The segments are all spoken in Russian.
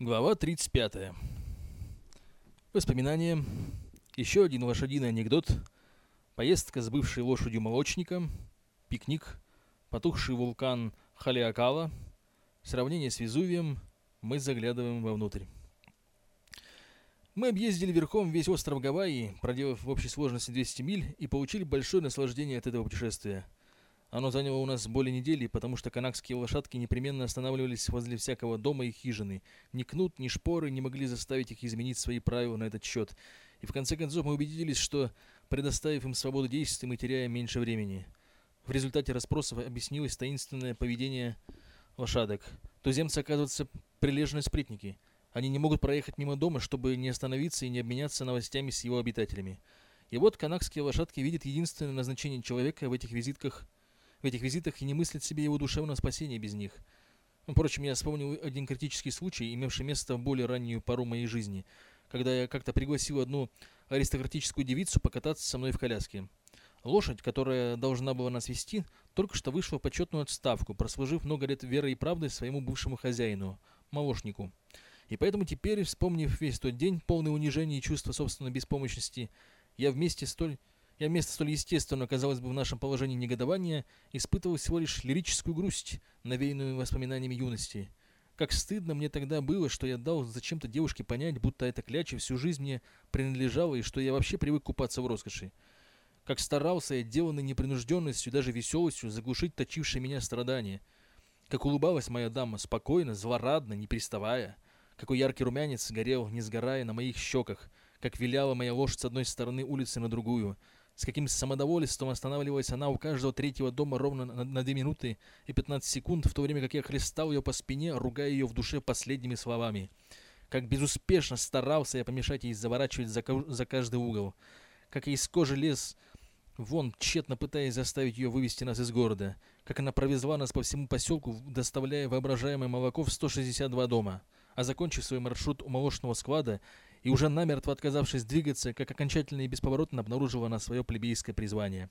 Глава 35. Воспоминания. Еще один лошадиный анекдот. Поездка с бывшей лошадью молочника. Пикник. Потухший вулкан Халиакала. Сравнение с Везувием. Мы заглядываем вовнутрь. Мы объездили верхом весь остров Гавайи, проделав в общей сложности 200 миль, и получили большое наслаждение от этого путешествия – оно заняло у нас более недели, потому что канакские лошадки непременно останавливались возле всякого дома и хижины. Ни кнут, ни шпоры не могли заставить их изменить свои правила на этот счет. И в конце концов мы убедились, что, предоставив им свободу действий, мы теряем меньше времени. В результате расспросов объяснилось таинственное поведение лошадок. Туземцы, оказываются, прилежные спрятники. Они не могут проехать мимо дома, чтобы не остановиться и не обменяться новостями с его обитателями. И вот канакские лошадки видят единственное назначение человека в этих визитках – в этих визитах и не мыслит себе его душевного спасения без них. Впрочем, я вспомнил один критический случай, имевший место в более раннюю пару моей жизни, когда я как-то пригласил одну аристократическую девицу покататься со мной в коляске. Лошадь, которая должна была нас вести, только что вышла в почетную отставку, прослужив много лет верой и правдой своему бывшему хозяину, молочнику. И поэтому теперь, вспомнив весь тот день, полный унижения и чувства собственной беспомощности, я вместе столь я вместо столь естественного, казалось бы, в нашем положении негодования, испытывал всего лишь лирическую грусть, навеянную воспоминаниями юности. Как стыдно мне тогда было, что я дал зачем-то девушке понять, будто эта кляча всю жизнь мне принадлежала и что я вообще привык купаться в роскоши. Как старался я, деланный непринужденностью, даже веселостью, заглушить точившие меня страдания. Как улыбалась моя дама, спокойно, злорадно, не приставая. Какой яркий румянец горел, не сгорая на моих щеках. Как виляла моя лошадь с одной стороны улицы на другую — с каким самодовольством останавливалась она у каждого третьего дома ровно на, на 2 минуты и 15 секунд, в то время как я хлестал ее по спине, ругая ее в душе последними словами. Как безуспешно старался я помешать ей заворачивать за, за каждый угол. Как я из кожи лез вон, тщетно пытаясь заставить ее вывести нас из города. Как она провезла нас по всему поселку, доставляя воображаемое молоко в 162 дома. А закончив свой маршрут у молочного склада, и уже намертво отказавшись двигаться, как окончательно и бесповоротно обнаружила она свое плебейское призвание.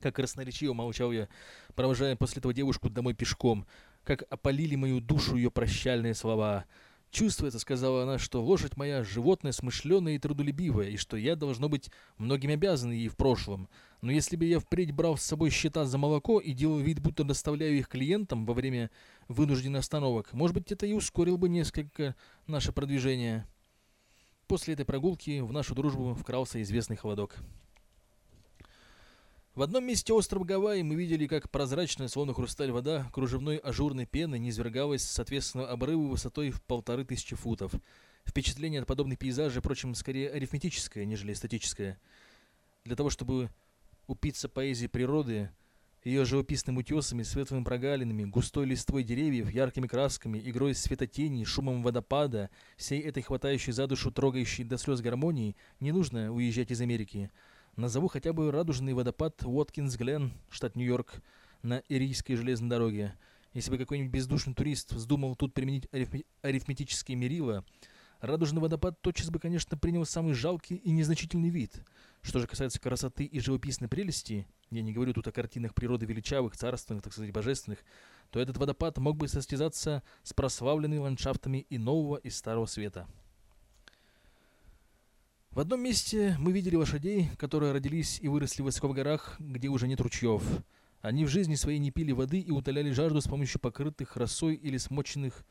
Как красноречиво молчал я, провожая после этого девушку домой пешком, как опалили мою душу ее прощальные слова. «Чувствуется, — сказала она, — что лошадь моя — животное смышленое и трудолюбивое, и что я, должно быть, многим обязан ей в прошлом. Но если бы я впредь брал с собой счета за молоко и делал вид, будто доставляю их клиентам во время вынужденных остановок, может быть, это и ускорил бы несколько наше продвижение». После этой прогулки в нашу дружбу вкрался известный холодок. В одном месте острова Гавайи мы видели, как прозрачная, словно хрусталь вода, кружевной ажурной пены низвергалась с ответственного обрыва высотой в полторы тысячи футов. Впечатление от подобных пейзажей, впрочем, скорее арифметическое, нежели эстетическое. Для того, чтобы упиться поэзии природы, ее живописными утесами, светлыми прогалинами, густой листвой деревьев, яркими красками, игрой светотеней, шумом водопада, всей этой хватающей за душу, трогающей до слез гармонии, не нужно уезжать из Америки. Назову хотя бы радужный водопад Уоткинс-Глен, штат Нью-Йорк, на Ирийской железной дороге. Если бы какой-нибудь бездушный турист вздумал тут применить ариф... арифметические мерила, радужный водопад тотчас бы, конечно, принял самый жалкий и незначительный вид. Что же касается красоты и живописной прелести, я не говорю тут о картинах природы величавых, царственных, так сказать, божественных, то этот водопад мог бы состязаться с прославленными ландшафтами и нового, и старого света. В одном месте мы видели лошадей, которые родились и выросли высоко в горах, где уже нет ручьев. Они в жизни своей не пили воды и утоляли жажду с помощью покрытых росой или смоченных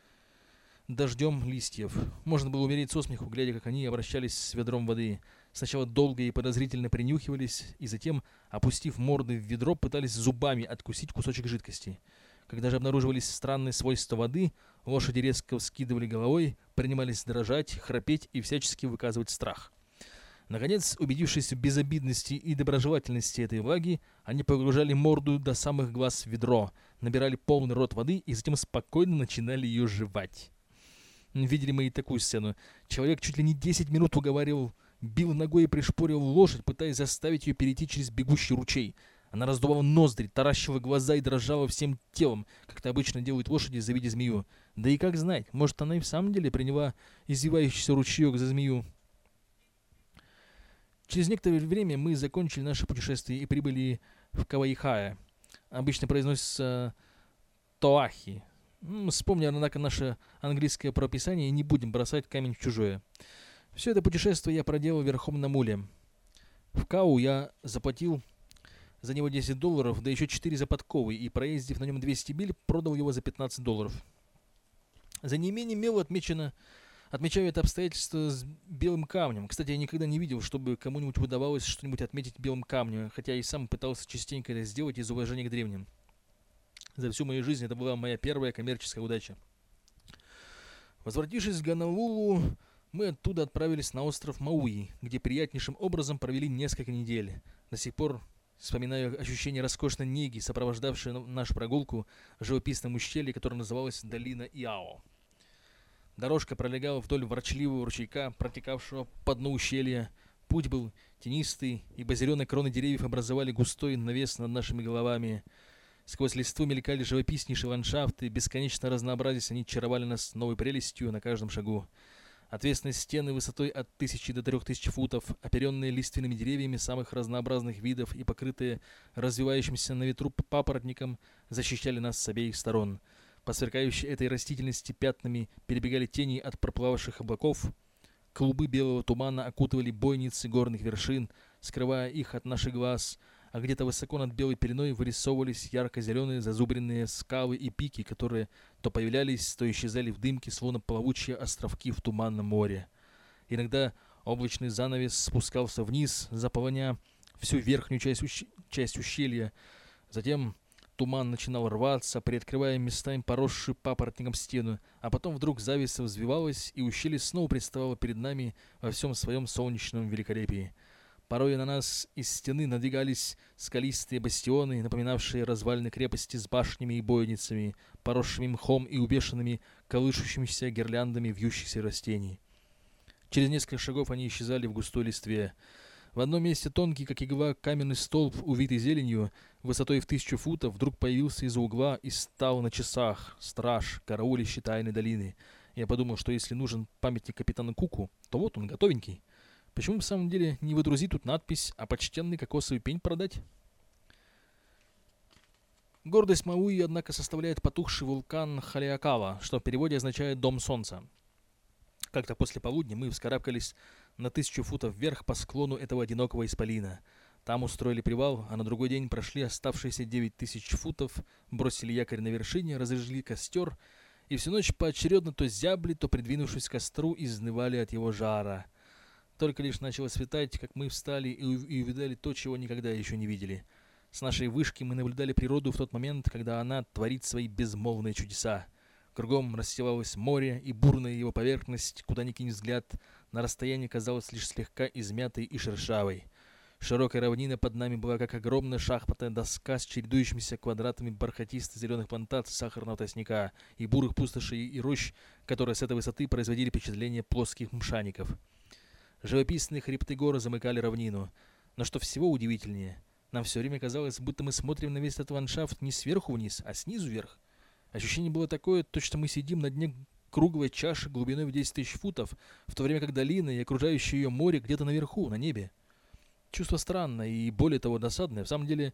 дождем листьев. Можно было умереть со смеху, глядя, как они обращались с ведром воды. Сначала долго и подозрительно принюхивались, и затем, опустив морды в ведро, пытались зубами откусить кусочек жидкости. Когда же обнаруживались странные свойства воды, лошади резко вскидывали головой, принимались дрожать, храпеть и всячески выказывать страх. Наконец, убедившись в безобидности и доброжелательности этой влаги, они погружали морду до самых глаз в ведро, набирали полный рот воды и затем спокойно начинали ее жевать. Видели мы и такую сцену. Человек чуть ли не 10 минут уговаривал, бил ногой и пришпорил лошадь, пытаясь заставить ее перейти через бегущий ручей. Она раздувала ноздри, таращила глаза и дрожала всем телом, как это обычно делают лошади, завидя змею. Да и как знать, может, она и в самом деле приняла извивающийся ручеек за змею. Через некоторое время мы закончили наше путешествие и прибыли в Каваихая. Обычно произносится Тоахи, Ну, вспомни, однако, наше английское прописание и не будем бросать камень в чужое. Все это путешествие я проделал верхом на муле. В Кау я заплатил за него 10 долларов, да еще 4 за подковы, и проездив на нем 200 миль, продал его за 15 долларов. За неимением мела отмечено, отмечаю это обстоятельство с белым камнем. Кстати, я никогда не видел, чтобы кому-нибудь удавалось что-нибудь отметить белым камнем, хотя и сам пытался частенько это сделать из уважения к древним. За всю мою жизнь это была моя первая коммерческая удача. Возвратившись в Ганалулу, мы оттуда отправились на остров Мауи, где приятнейшим образом провели несколько недель. До сих пор вспоминаю ощущение роскошной неги, сопровождавшее нашу прогулку в живописном ущелье, которое называлось Долина Иао. Дорожка пролегала вдоль ворчливого ручейка, протекавшего по дну ущелья. Путь был тенистый, ибо зеленые кроны деревьев образовали густой навес над нашими головами – Сквозь листву мелькали живописнейшие ландшафты, бесконечно разнообразясь, они чаровали нас новой прелестью на каждом шагу. Ответственные стены высотой от тысячи до трех тысяч футов, оперенные лиственными деревьями самых разнообразных видов и покрытые развивающимся на ветру папоротником, защищали нас с обеих сторон. По сверкающей этой растительности пятнами перебегали тени от проплававших облаков. Клубы белого тумана окутывали бойницы горных вершин, скрывая их от наших глаз — а где-то высоко над белой пеленой вырисовывались ярко-зеленые зазубренные скалы и пики, которые то появлялись, то исчезали в дымке, словно плавучие островки в туманном море. Иногда облачный занавес спускался вниз, заполоня всю верхнюю часть, ущ... часть ущелья. Затем туман начинал рваться, приоткрывая местами поросшую папоротником стену, а потом вдруг завеса взвивалась, и ущелье снова представало перед нами во всем своем солнечном великолепии. Порой на нас из стены надвигались скалистые бастионы, напоминавшие развалины крепости с башнями и бойницами, поросшими мхом и увешанными колышущимися гирляндами вьющихся растений. Через несколько шагов они исчезали в густой листве. В одном месте тонкий, как игла, каменный столб, увитый зеленью, высотой в тысячу футов, вдруг появился из-за угла и стал на часах, страж, караулищий тайной долины. Я подумал, что если нужен памятник капитану Куку, то вот он, готовенький. Почему в самом деле не выдрузить тут надпись «А почтенный кокосовый пень продать»? Гордость Мауи, однако, составляет потухший вулкан Халиакава, что в переводе означает «дом солнца». Как-то после полудня мы вскарабкались на тысячу футов вверх по склону этого одинокого исполина. Там устроили привал, а на другой день прошли оставшиеся девять тысяч футов, бросили якорь на вершине, разожгли костер, и всю ночь поочередно то зябли, то придвинувшись к костру, изнывали от его жара — только лишь начало светать, как мы встали и, и увидали то, чего никогда еще не видели. С нашей вышки мы наблюдали природу в тот момент, когда она творит свои безмолвные чудеса. Кругом расстилалось море, и бурная его поверхность, куда ни кинь взгляд, на расстоянии казалась лишь слегка измятой и шершавой. Широкая равнина под нами была как огромная шахматная доска с чередующимися квадратами бархатисто-зеленых плантаций сахарного тростника и бурых пустошей и рощ, которые с этой высоты производили впечатление плоских мшаников. Живописные хребты горы замыкали равнину. Но что всего удивительнее, нам все время казалось, будто мы смотрим на весь этот ландшафт не сверху вниз, а снизу вверх. Ощущение было такое, точно мы сидим на дне круглой чаши глубиной в 10 тысяч футов, в то время как долина и окружающее ее море где-то наверху, на небе. Чувство странное и более того досадное. В самом деле,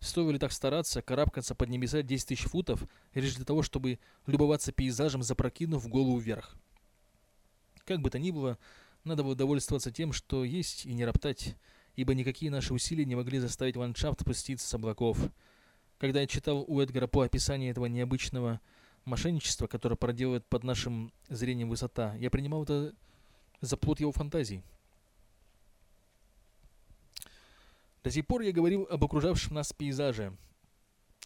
стоило ли так стараться, карабкаться под небеса 10 тысяч футов, лишь для того, чтобы любоваться пейзажем, запрокинув голову вверх. Как бы то ни было, надо было довольствоваться тем, что есть, и не роптать, ибо никакие наши усилия не могли заставить ландшафт спуститься с облаков. Когда я читал у Эдгара по описанию этого необычного мошенничества, которое проделывает под нашим зрением высота, я принимал это за плод его фантазий. До сих пор я говорил об окружавшем нас пейзаже.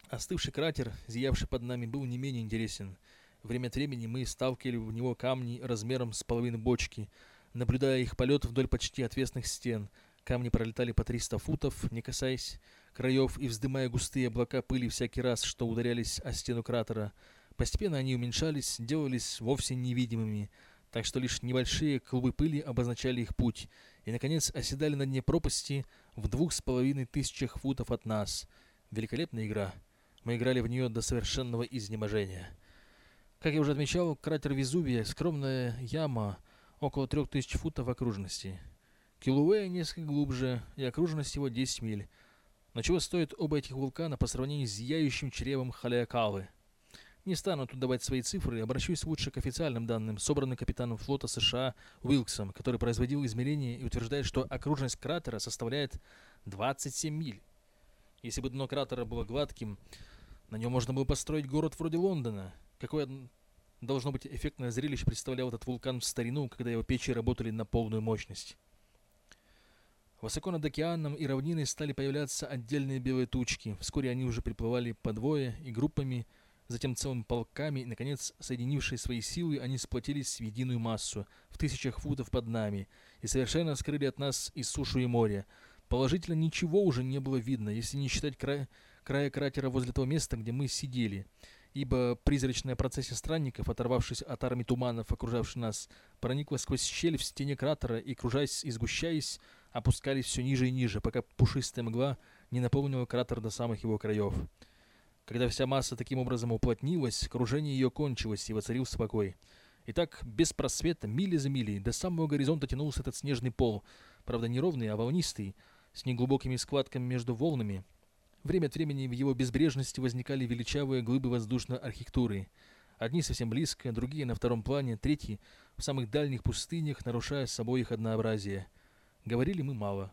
Остывший кратер, зиявший под нами, был не менее интересен. Время от времени мы сталкивали в него камни размером с половину бочки – наблюдая их полет вдоль почти отвесных стен. Камни пролетали по 300 футов, не касаясь краев и вздымая густые облака пыли всякий раз, что ударялись о стену кратера. Постепенно они уменьшались, делались вовсе невидимыми, так что лишь небольшие клубы пыли обозначали их путь, и, наконец, оседали на дне пропасти в двух с половиной тысячах футов от нас. Великолепная игра. Мы играли в нее до совершенного изнеможения. Как я уже отмечал, кратер Везувия — скромная яма, около 3000 футов окружности. Килуэя несколько глубже, и окружность его 10 миль. Но чего стоят оба этих вулкана по сравнению с зияющим чревом Халиакалы? Не стану тут давать свои цифры, обращусь лучше к официальным данным, собранным капитаном флота США Уилксом, который производил измерения и утверждает, что окружность кратера составляет 27 миль. Если бы дно кратера было гладким, на нем можно было построить город вроде Лондона. Какое должно быть эффектное зрелище представлял этот вулкан в старину, когда его печи работали на полную мощность. Высоко над океаном и равниной стали появляться отдельные белые тучки. Вскоре они уже приплывали по двое и группами, затем целыми полками, и, наконец, соединившие свои силы, они сплотились в единую массу, в тысячах футов под нами, и совершенно скрыли от нас и сушу, и море. Положительно ничего уже не было видно, если не считать края, края кратера возле того места, где мы сидели, ибо призрачная процессия странников, оторвавшись от армии туманов, окружавших нас, проникла сквозь щель в стене кратера и, кружаясь и сгущаясь, опускались все ниже и ниже, пока пушистая мгла не наполнила кратер до самых его краев. Когда вся масса таким образом уплотнилась, кружение ее кончилось, и воцарился спокой. И так, без просвета, мили за милей, до самого горизонта тянулся этот снежный пол, правда не ровный, а волнистый, с неглубокими складками между волнами. Время от времени в его безбрежности возникали величавые глыбы воздушной архитектуры. Одни совсем близко, другие на втором плане, третьи в самых дальних пустынях, нарушая с собой их однообразие. Говорили мы мало.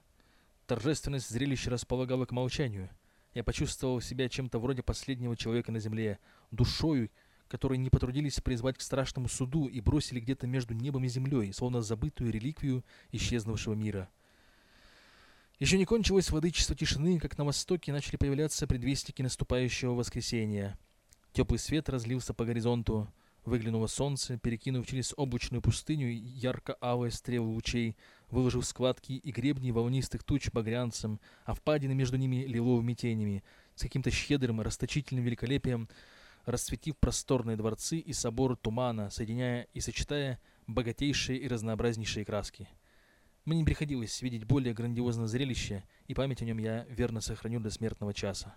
Торжественность зрелища располагала к молчанию — я почувствовал себя чем-то вроде последнего человека на земле, душою, которые не потрудились призвать к страшному суду и бросили где-то между небом и землей, словно забытую реликвию исчезнувшего мира. Еще не кончилось владычество тишины, как на востоке начали появляться предвестники наступающего воскресения. Теплый свет разлился по горизонту, Выглянуло солнце, перекинув через облачную пустыню ярко-алые стрелы лучей, выложив складки и гребни волнистых туч багрянцем, а впадины между ними лиловыми тенями, с каким-то щедрым, расточительным великолепием, расцветив просторные дворцы и соборы тумана, соединяя и сочетая богатейшие и разнообразнейшие краски. Мне не приходилось видеть более грандиозное зрелище, и память о нем я верно сохраню до смертного часа.